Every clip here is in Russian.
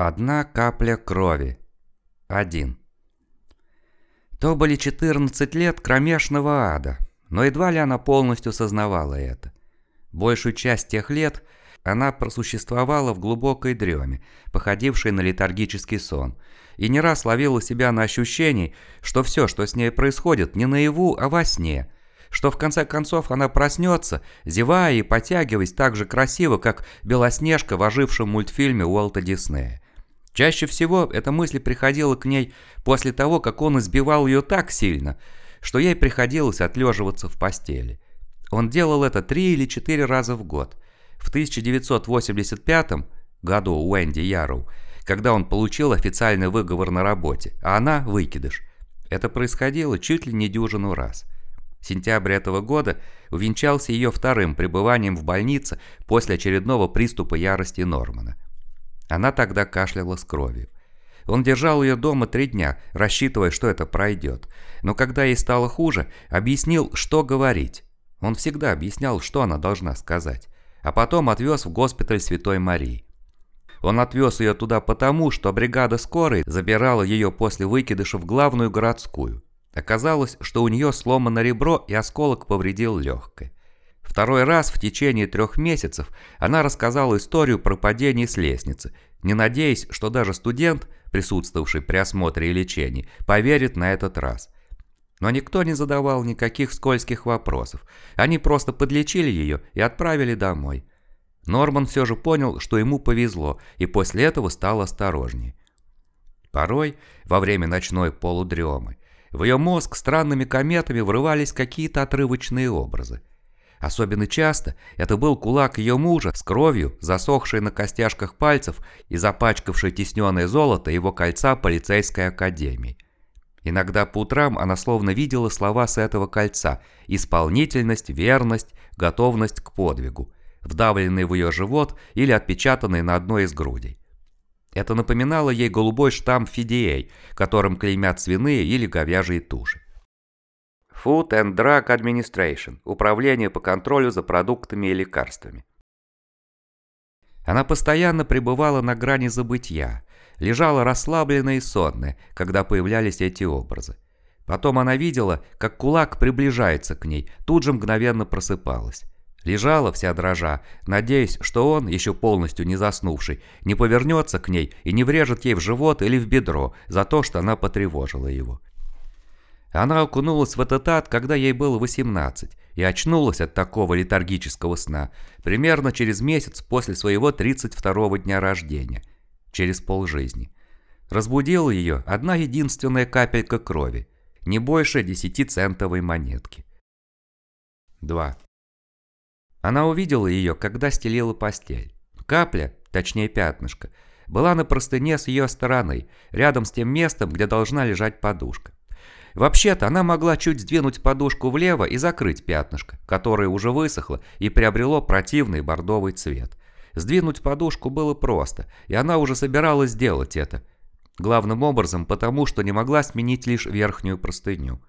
Одна капля крови. Один. То были 14 лет кромешного ада, но едва ли она полностью сознавала это. Большую часть тех лет она просуществовала в глубокой дреме, походившей на летаргический сон, и не раз ловила себя на ощущении, что все, что с ней происходит, не наяву, а во сне – что в конце концов она проснется, зевая и потягиваясь так же красиво, как Белоснежка в ожившем мультфильме Уолта Диснея. Чаще всего эта мысль приходила к ней после того, как он избивал ее так сильно, что ей приходилось отлеживаться в постели. Он делал это три или четыре раза в год. В 1985 году у Уэнди Ярроу, когда он получил официальный выговор на работе, а она – выкидыш. Это происходило чуть ли не дюжину раз – Сентябрь этого года увенчался ее вторым пребыванием в больнице после очередного приступа ярости Нормана. Она тогда кашляла с кровью. Он держал ее дома три дня, рассчитывая, что это пройдет. Но когда ей стало хуже, объяснил, что говорить. Он всегда объяснял, что она должна сказать. А потом отвез в госпиталь Святой Марии. Он отвез ее туда потому, что бригада скорой забирала ее после выкидыша в главную городскую. Оказалось, что у нее сломано ребро и осколок повредил легкое. Второй раз в течение трех месяцев она рассказала историю про падение с лестницы, не надеясь, что даже студент, присутствовавший при осмотре и лечении, поверит на этот раз. Но никто не задавал никаких скользких вопросов. Они просто подлечили ее и отправили домой. Норман все же понял, что ему повезло, и после этого стал осторожнее. Порой, во время ночной полудремы, в ее мозг странными кометами врывались какие-то отрывочные образы. Особенно часто это был кулак ее мужа с кровью, засохшей на костяшках пальцев и запачкавший тесненное золото его кольца полицейской академии. Иногда по утрам она словно видела слова с этого кольца – исполнительность, верность, готовность к подвигу, вдавленные в ее живот или отпечатанные на одной из грудей. Это напоминало ей голубой штамп FDA, которым клеймят свиные или говяжьи туши. Food and Drug Administration – Управление по контролю за продуктами и лекарствами. Она постоянно пребывала на грани забытья, лежала расслабленная и сонная, когда появлялись эти образы. Потом она видела, как кулак приближается к ней, тут же мгновенно просыпалась. Лежала вся дрожа, надеясь, что он, еще полностью не заснувший, не повернется к ней и не врежет ей в живот или в бедро за то, что она потревожила его. Она окунулась в этот ад, когда ей было 18, и очнулась от такого летаргического сна примерно через месяц после своего 32-го дня рождения, через полжизни. Разбудила ее одна единственная капелька крови, не больше 10-центовой монетки. 2. Она увидела ее, когда стелила постель. Капля, точнее пятнышко, была на простыне с ее стороны, рядом с тем местом, где должна лежать подушка. Вообще-то она могла чуть сдвинуть подушку влево и закрыть пятнышко, которое уже высохло и приобрело противный бордовый цвет. Сдвинуть подушку было просто, и она уже собиралась сделать это. Главным образом потому, что не могла сменить лишь верхнюю простыню.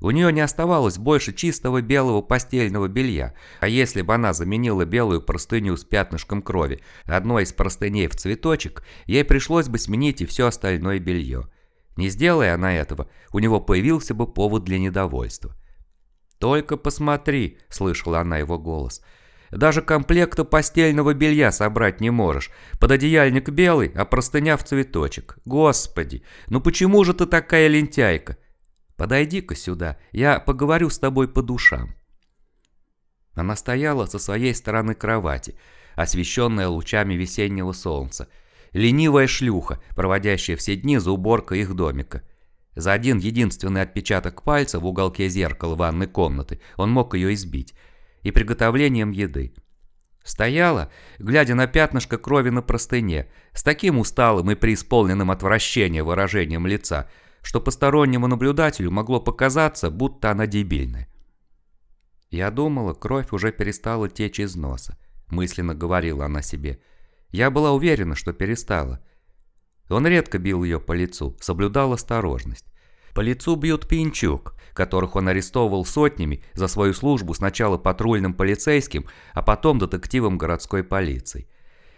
У нее не оставалось больше чистого белого постельного белья, а если бы она заменила белую простыню с пятнышком крови одной из простыней в цветочек, ей пришлось бы сменить и все остальное белье. Не сделая она этого, у него появился бы повод для недовольства. «Только посмотри», — слышала она его голос, — «даже комплекта постельного белья собрать не можешь. Пододеяльник белый, а простыня в цветочек. Господи, ну почему же ты такая лентяйка?» Подойди-ка сюда, я поговорю с тобой по душам». Она стояла со своей стороны кровати, освещенная лучами весеннего солнца. Ленивая шлюха, проводящая все дни за уборкой их домика. За один единственный отпечаток пальца в уголке зеркала ванной комнаты он мог ее избить. И приготовлением еды. Стояла, глядя на пятнышко крови на простыне, с таким усталым и преисполненным отвращения выражением лица – что постороннему наблюдателю могло показаться, будто она дебильная. «Я думала, кровь уже перестала течь из носа», – мысленно говорила она себе. «Я была уверена, что перестала». Он редко бил ее по лицу, соблюдал осторожность. По лицу бьют пинчук, которых он арестовывал сотнями за свою службу сначала патрульным полицейским, а потом детективом городской полиции.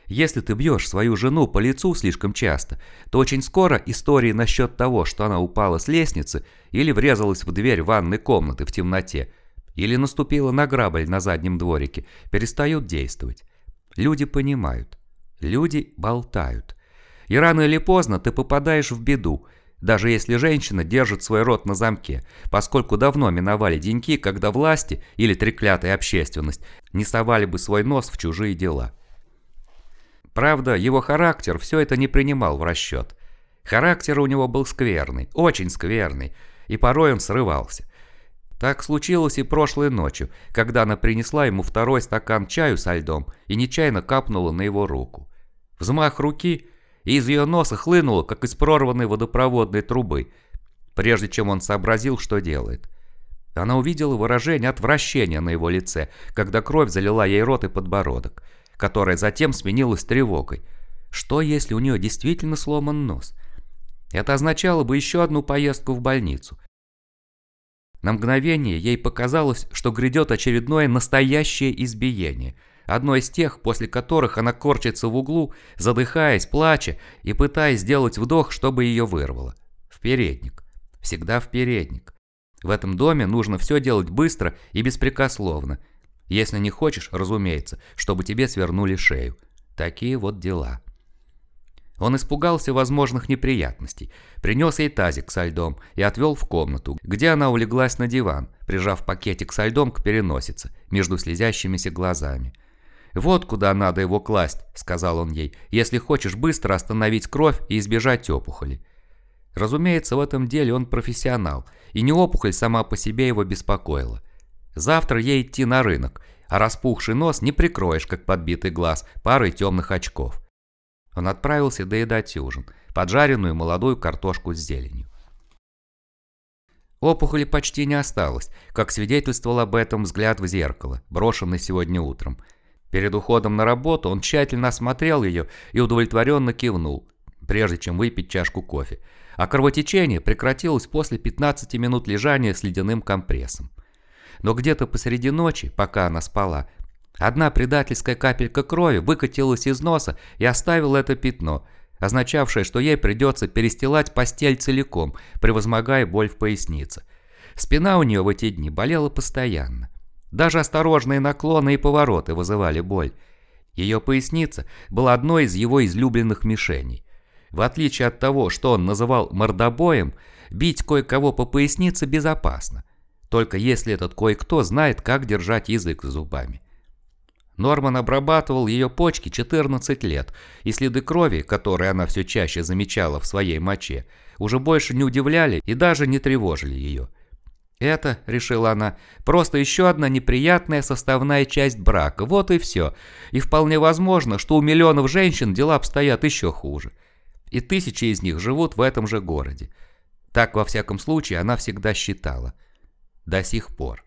Если ты бьешь свою жену по лицу слишком часто, то очень скоро истории насчет того, что она упала с лестницы или врезалась в дверь ванной комнаты в темноте, или наступила на грабель на заднем дворике, перестают действовать. Люди понимают. Люди болтают. И рано или поздно ты попадаешь в беду, даже если женщина держит свой рот на замке, поскольку давно миновали деньки, когда власти или треклятая общественность не совали бы свой нос в чужие дела. Правда, его характер все это не принимал в расчет. Характер у него был скверный, очень скверный, и порой он срывался. Так случилось и прошлой ночью, когда она принесла ему второй стакан чаю со льдом и нечаянно капнула на его руку. Взмах руки, и из ее носа хлынуло, как из прорванной водопроводной трубы, прежде чем он сообразил, что делает. Она увидела выражение отвращения на его лице, когда кровь залила ей рот и подбородок, которая затем сменилась тревогой. Что, если у нее действительно сломан нос? Это означало бы еще одну поездку в больницу. На мгновение ей показалось, что грядет очередное настоящее избиение. Одно из тех, после которых она корчится в углу, задыхаясь, плача и пытаясь сделать вдох, чтобы ее вырвало. В передник. Всегда в передник. В этом доме нужно все делать быстро и беспрекословно. Если не хочешь, разумеется, чтобы тебе свернули шею. Такие вот дела. Он испугался возможных неприятностей, принес ей тазик со льдом и отвел в комнату, где она улеглась на диван, прижав пакетик со льдом к переносице, между слезящимися глазами. «Вот куда надо его класть», — сказал он ей, «если хочешь быстро остановить кровь и избежать опухоли». Разумеется, в этом деле он профессионал, и не опухоль сама по себе его беспокоила. Завтра ей идти на рынок, а распухший нос не прикроешь, как подбитый глаз, парой темных очков. Он отправился доедать ужин, поджаренную молодую картошку с зеленью. Опухоли почти не осталось, как свидетельствовал об этом взгляд в зеркало, брошенный сегодня утром. Перед уходом на работу он тщательно осмотрел ее и удовлетворенно кивнул, прежде чем выпить чашку кофе. А кровотечение прекратилось после 15 минут лежания с ледяным компрессом. Но где-то посреди ночи, пока она спала, Одна предательская капелька крови выкатилась из носа и оставила это пятно, означавшее, что ей придется перестилать постель целиком, превозмогая боль в пояснице. Спина у нее в эти дни болела постоянно. Даже осторожные наклоны и повороты вызывали боль. Ее поясница была одной из его излюбленных мишеней. В отличие от того, что он называл мордобоем, бить кое-кого по пояснице безопасно. Только если этот кое-кто знает, как держать язык за зубами. Норман обрабатывал ее почки 14 лет, и следы крови, которые она все чаще замечала в своей моче, уже больше не удивляли и даже не тревожили ее. Это, решила она, просто еще одна неприятная составная часть брака, вот и все. И вполне возможно, что у миллионов женщин дела обстоят еще хуже. И тысячи из них живут в этом же городе. Так, во всяком случае, она всегда считала. До сих пор.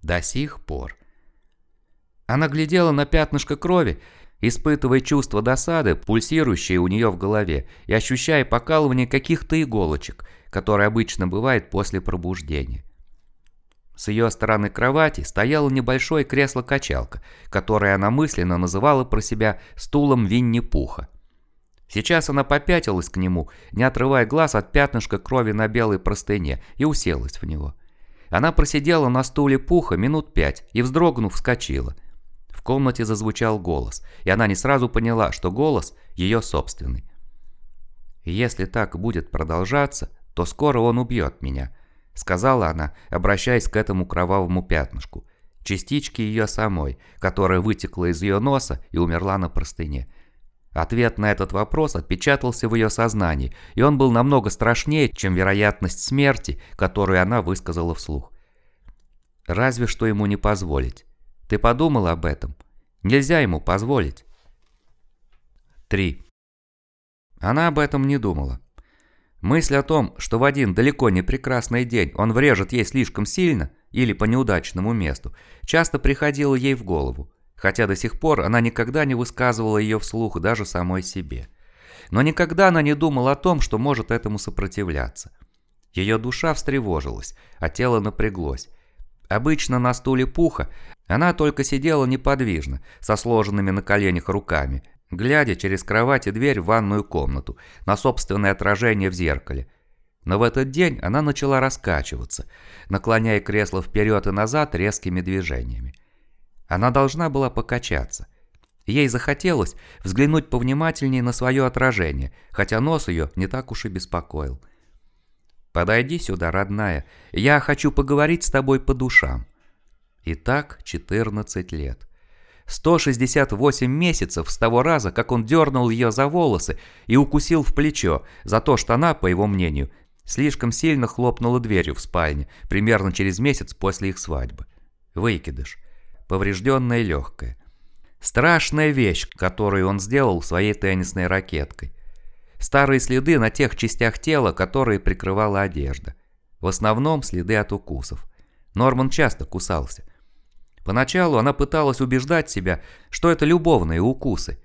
До сих пор. Она глядела на пятнышко крови, испытывая чувство досады, пульсирующее у нее в голове, и ощущая покалывание каких-то иголочек, которое обычно бывает после пробуждения. С ее стороны кровати стояло небольшое кресло-качалка, которое она мысленно называла про себя стулом Винни-Пуха. Сейчас она попятилась к нему, не отрывая глаз от пятнышка крови на белой простыне, и уселась в него. Она просидела на стуле Пуха минут пять и, вздрогнув, вскочила – в комнате зазвучал голос, и она не сразу поняла, что голос ее собственный. «Если так будет продолжаться, то скоро он убьет меня», — сказала она, обращаясь к этому кровавому пятнышку, частичке ее самой, которая вытекла из ее носа и умерла на простыне. Ответ на этот вопрос отпечатался в ее сознании, и он был намного страшнее, чем вероятность смерти, которую она высказала вслух. Разве что ему не позволить. Ты подумал об этом? Нельзя ему позволить. 3. Она об этом не думала. Мысль о том, что в один далеко не прекрасный день он врежет ей слишком сильно или по неудачному месту, часто приходила ей в голову, хотя до сих пор она никогда не высказывала ее вслух даже самой себе. Но никогда она не думала о том, что может этому сопротивляться. Ее душа встревожилась, а тело напряглось. Обычно на стуле пуха она только сидела неподвижно, со сложенными на коленях руками, глядя через кровать и дверь в ванную комнату, на собственное отражение в зеркале. Но в этот день она начала раскачиваться, наклоняя кресло вперед и назад резкими движениями. Она должна была покачаться. Ей захотелось взглянуть повнимательнее на свое отражение, хотя нос ее не так уж и беспокоил. «Подойди сюда, родная, я хочу поговорить с тобой по душам». Итак, 14 лет. 168 месяцев с того раза, как он дернул ее за волосы и укусил в плечо, за то, что она, по его мнению, слишком сильно хлопнула дверью в спальне, примерно через месяц после их свадьбы. Выкидыш. Поврежденное легкое. Страшная вещь, которую он сделал своей теннисной ракеткой. Старые следы на тех частях тела, которые прикрывала одежда. В основном следы от укусов. Норман часто кусался. Поначалу она пыталась убеждать себя, что это любовные укусы.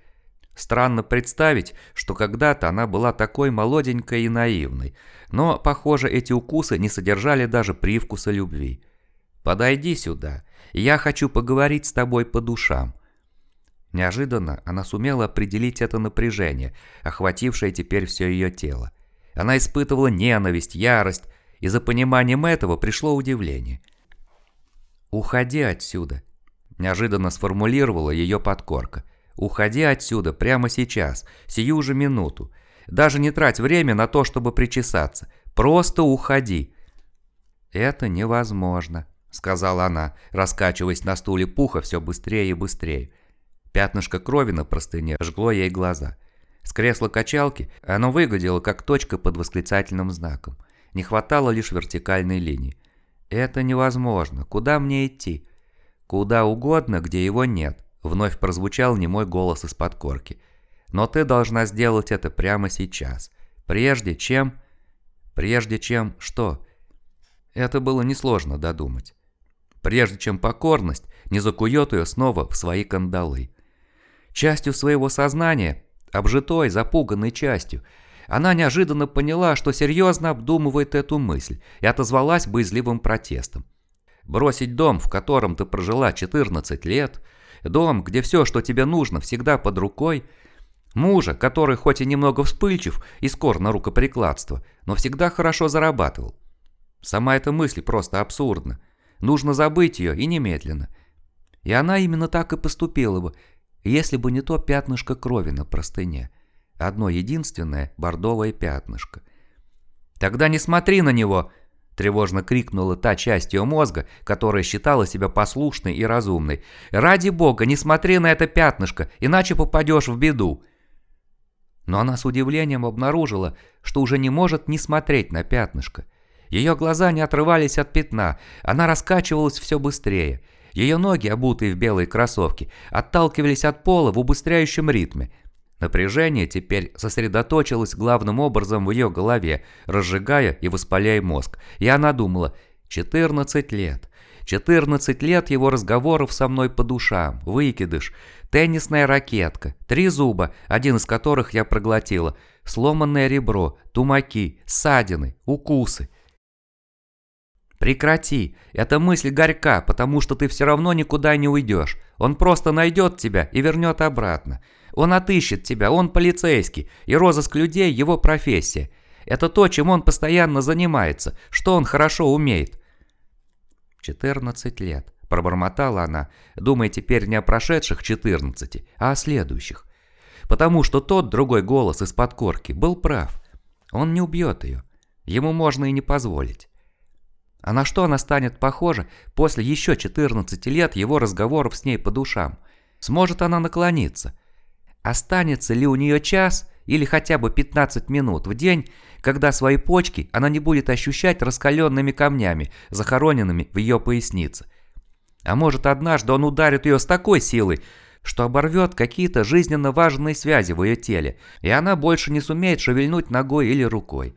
Странно представить, что когда-то она была такой молоденькой и наивной, но, похоже, эти укусы не содержали даже привкуса любви. «Подойди сюда, я хочу поговорить с тобой по душам». Неожиданно она сумела определить это напряжение, охватившее теперь все ее тело. Она испытывала ненависть, ярость, и за пониманием этого пришло удивление. «Уходи отсюда», – неожиданно сформулировала ее подкорка. «Уходи отсюда прямо сейчас, сию же минуту. Даже не трать время на то, чтобы причесаться. Просто уходи». «Это невозможно», – сказала она, раскачиваясь на стуле пуха все быстрее и быстрее. Пятнышко крови на простыне жгло ей глаза. С кресла качалки оно выглядело как точка под восклицательным знаком. Не хватало лишь вертикальной линии. «Это невозможно. Куда мне идти?» «Куда угодно, где его нет», — вновь прозвучал немой голос из-под корки. «Но ты должна сделать это прямо сейчас. Прежде чем...» «Прежде чем... что?» Это было несложно додумать. Прежде чем покорность не закует ее снова в свои кандалы. Частью своего сознания, обжитой, запуганной частью — она неожиданно поняла, что серьезно обдумывает эту мысль, и отозвалась боязливым протестом. Бросить дом, в котором ты прожила 14 лет, дом, где все, что тебе нужно, всегда под рукой, мужа, который хоть и немного вспыльчив и скор на рукоприкладство, но всегда хорошо зарабатывал. Сама эта мысль просто абсурдна. Нужно забыть ее и немедленно. И она именно так и поступила бы, если бы не то пятнышко крови на простыне. Одно единственное бордовое пятнышко. «Тогда не смотри на него!» – тревожно крикнула та часть ее мозга, которая считала себя послушной и разумной. «Ради бога, не смотри на это пятнышко, иначе попадешь в беду!» Но она с удивлением обнаружила, что уже не может не смотреть на пятнышко. Ее глаза не отрывались от пятна, она раскачивалась все быстрее. Ее ноги, обутые в белые кроссовки, отталкивались от пола в убыстряющем ритме – Напряжение теперь сосредоточилось главным образом в ее голове, разжигая и воспаляя мозг. И она думала, 14 лет. 14 лет его разговоров со мной по душам, выкидыш, теннисная ракетка, три зуба, один из которых я проглотила, сломанное ребро, тумаки, ссадины, укусы. Прекрати, эта мысль горька, потому что ты все равно никуда не уйдешь. Он просто найдет тебя и вернет обратно. Он отыщет тебя, он полицейский, и розыск людей – его профессия. Это то, чем он постоянно занимается, что он хорошо умеет. 14 лет, пробормотала она, думая теперь не о прошедших 14, а о следующих. Потому что тот другой голос из-под корки был прав. Он не убьет ее. Ему можно и не позволить. А на что она станет похожа после еще 14 лет его разговоров с ней по душам? Сможет она наклониться? Останется ли у нее час или хотя бы 15 минут в день, когда свои почки она не будет ощущать раскаленными камнями, захороненными в ее пояснице? А может однажды он ударит ее с такой силой, что оборвет какие-то жизненно важные связи в ее теле, и она больше не сумеет шевельнуть ногой или рукой.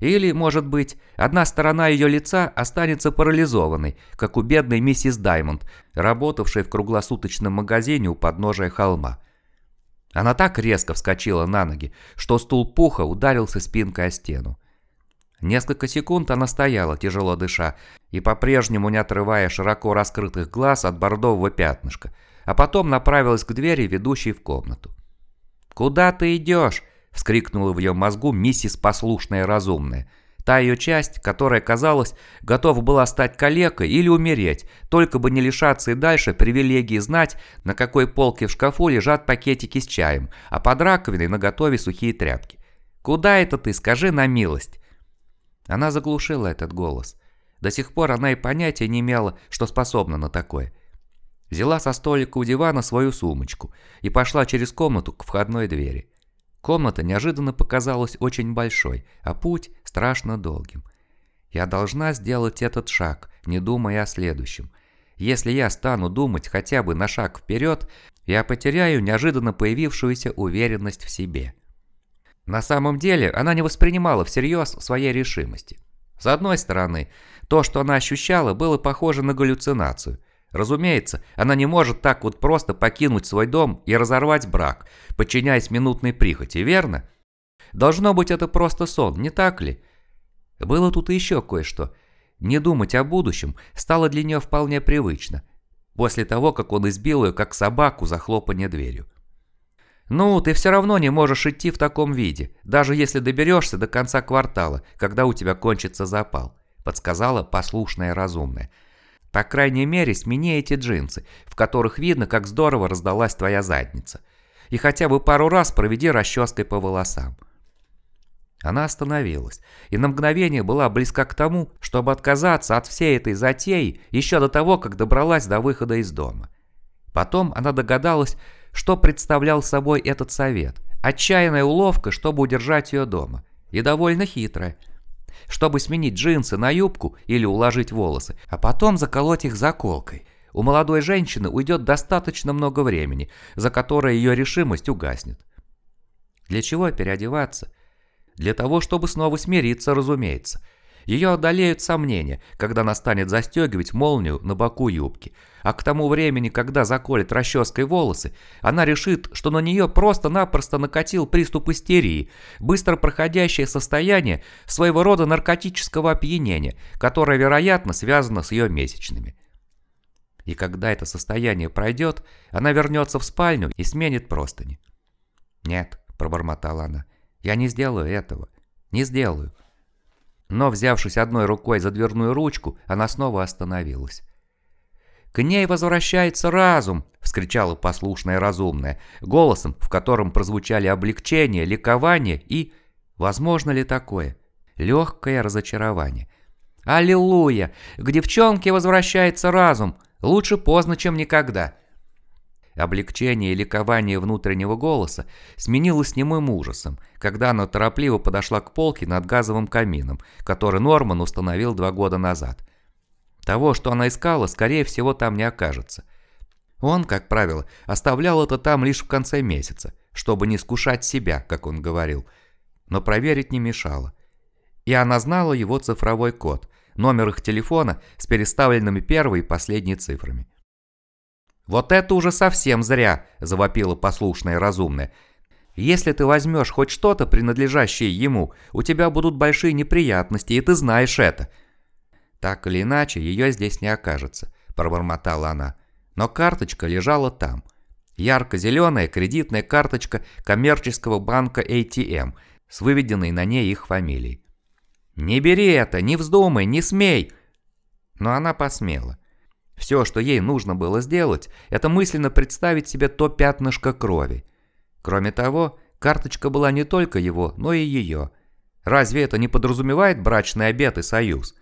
Или, может быть, одна сторона ее лица останется парализованной, как у бедной миссис Даймонд, работавшей в круглосуточном магазине у подножия холма. Она так резко вскочила на ноги, что стул пуха ударился спинкой о стену. Несколько секунд она стояла, тяжело дыша, и по-прежнему не отрывая широко раскрытых глаз от бордового пятнышка, а потом направилась к двери, ведущей в комнату. «Куда ты идешь?» — вскрикнула в ее мозгу миссис Послушная Разумная. Та ее часть, которая, казалось, готова была стать калекой или умереть, только бы не лишаться и дальше привилегии знать, на какой полке в шкафу лежат пакетики с чаем, а под раковиной наготове сухие тряпки. «Куда это ты? Скажи на милость!» Она заглушила этот голос. До сих пор она и понятия не имела, что способна на такое. Взяла со столика у дивана свою сумочку и пошла через комнату к входной двери. Комната неожиданно показалась очень большой, а путь страшно долгим. Я должна сделать этот шаг, не думая о следующем. Если я стану думать хотя бы на шаг вперед, я потеряю неожиданно появившуюся уверенность в себе. На самом деле она не воспринимала всерьез своей решимости. С одной стороны, то, что она ощущала, было похоже на галлюцинацию. Разумеется, она не может так вот просто покинуть свой дом и разорвать брак, подчиняясь минутной прихоти, верно? Должно быть, это просто сон, не так ли? Было тут еще кое-что. Не думать о будущем стало для нее вполне привычно, после того, как он избил ее, как собаку, за хлопанье дверью. «Ну, ты все равно не можешь идти в таком виде, даже если доберешься до конца квартала, когда у тебя кончится запал», подсказала послушная разумная. По крайней мере, смени эти джинсы, в которых видно, как здорово раздалась твоя задница. И хотя бы пару раз проведи расческой по волосам. Она остановилась, и на мгновение была близка к тому, чтобы отказаться от всей этой затеи еще до того, как добралась до выхода из дома. Потом она догадалась, что представлял собой этот совет. Отчаянная уловка, чтобы удержать ее дома. И довольно хитрая – чтобы сменить джинсы на юбку или уложить волосы, а потом заколоть их заколкой. У молодой женщины уйдет достаточно много времени, за которое ее решимость угаснет. Для чего переодеваться? Для того, чтобы снова смириться, разумеется – ее одолеют сомнения, когда настанет застегивать молнию на боку юбки. А к тому времени, когда заколет расческой волосы, она решит, что на нее просто-напросто накатил приступ истерии, быстро проходящее состояние своего рода наркотического опьянения, которое, вероятно, связано с ее месячными. И когда это состояние пройдет, она вернется в спальню и сменит простыни. «Нет», – пробормотала она, – «я не сделаю этого. Не сделаю. Но, взявшись одной рукой за дверную ручку, она снова остановилась. «К ней возвращается разум!» – вскричала послушная разумная, голосом, в котором прозвучали облегчение, ликование и... Возможно ли такое? Легкое разочарование. «Аллилуйя! К девчонке возвращается разум! Лучше поздно, чем никогда!» Облегчение и ликование внутреннего голоса сменилось немым ужасом, когда она торопливо подошла к полке над газовым камином, который Норман установил два года назад. Того, что она искала, скорее всего, там не окажется. Он, как правило, оставлял это там лишь в конце месяца, чтобы не скушать себя, как он говорил. Но проверить не мешало. И она знала его цифровой код, номер их телефона с переставленными первой и последней цифрами. «Вот это уже совсем зря!» – завопила послушная и разумная. «Если ты возьмешь хоть что-то, принадлежащее ему, у тебя будут большие неприятности, и ты знаешь это». «Так или иначе, ее здесь не окажется», – пробормотала она. Но карточка лежала там. Ярко-зеленая кредитная карточка коммерческого банка ATM с выведенной на ней их фамилией. «Не бери это, не вздумай, не смей!» Но она посмела. Все, что ей нужно было сделать, это мысленно представить себе то пятнышко крови. Кроме того, карточка была не только его, но и ее. Разве это не подразумевает брачный обет и союз?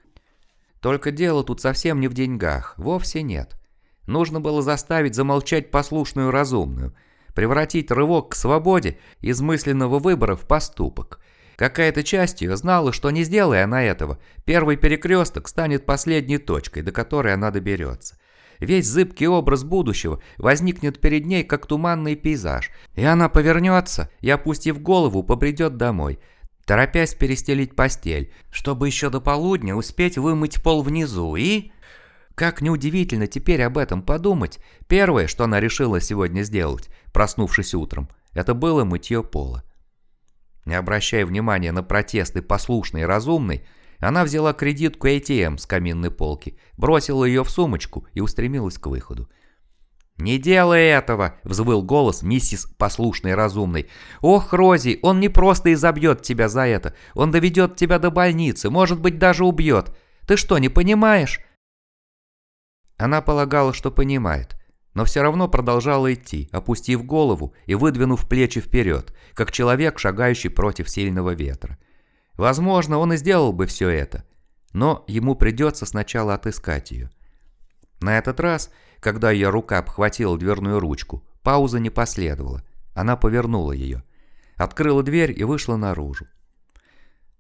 Только дело тут совсем не в деньгах, вовсе нет. Нужно было заставить замолчать послушную разумную, превратить рывок к свободе из мысленного выбора в поступок – Какая-то часть ее знала, что не сделая она этого, первый перекресток станет последней точкой, до которой она доберется. Весь зыбкий образ будущего возникнет перед ней, как туманный пейзаж, и она повернется и, опустив голову, побредет домой, торопясь перестелить постель, чтобы еще до полудня успеть вымыть пол внизу и... Как неудивительно теперь об этом подумать, первое, что она решила сегодня сделать, проснувшись утром, это было мытье пола. Не обращая внимания на протесты послушной и разумной, она взяла кредитку ATM с каминной полки, бросила ее в сумочку и устремилась к выходу. «Не делай этого!» – взвыл голос миссис послушной разумной. «Ох, Рози, он не просто изобьет тебя за это, он доведет тебя до больницы, может быть, даже убьет. Ты что, не понимаешь?» Она полагала, что понимает, но все равно продолжала идти, опустив голову и выдвинув плечи вперед, как человек, шагающий против сильного ветра. Возможно, он и сделал бы все это, но ему придется сначала отыскать ее. На этот раз – когда ее рука обхватила дверную ручку, пауза не последовала. Она повернула ее. Открыла дверь и вышла наружу.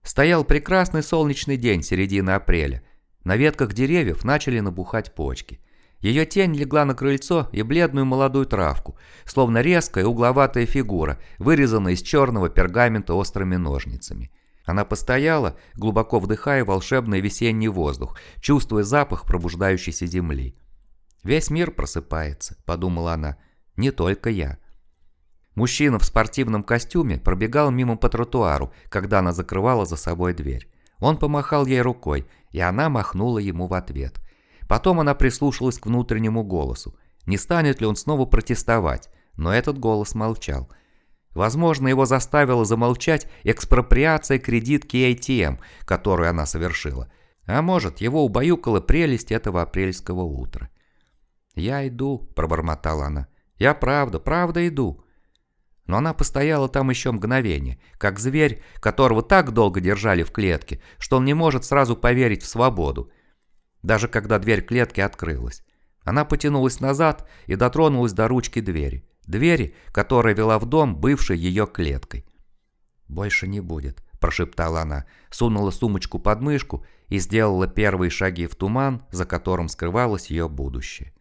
Стоял прекрасный солнечный день середины апреля. На ветках деревьев начали набухать почки. Ее тень легла на крыльцо и бледную молодую травку, словно резкая угловатая фигура, вырезанная из черного пергамента острыми ножницами. Она постояла, глубоко вдыхая волшебный весенний воздух, чувствуя запах пробуждающейся земли. «Весь мир просыпается», — подумала она, — «не только я». Мужчина в спортивном костюме пробегал мимо по тротуару, когда она закрывала за собой дверь. Он помахал ей рукой, и она махнула ему в ответ. Потом она прислушалась к внутреннему голосу. Не станет ли он снова протестовать? Но этот голос молчал. Возможно, его заставила замолчать экспроприация кредитки ATM, которую она совершила. А может, его убаюкала прелесть этого апрельского утра. «Я иду», – пробормотала она. «Я правда, правда иду». Но она постояла там еще мгновение, как зверь, которого так долго держали в клетке, что он не может сразу поверить в свободу. Даже когда дверь клетки открылась. Она потянулась назад и дотронулась до ручки двери. Двери, которая вела в дом, бывшей ее клеткой. «Больше не будет», – прошептала она, сунула сумочку под мышку и сделала первые шаги в туман, за которым скрывалось ее будущее.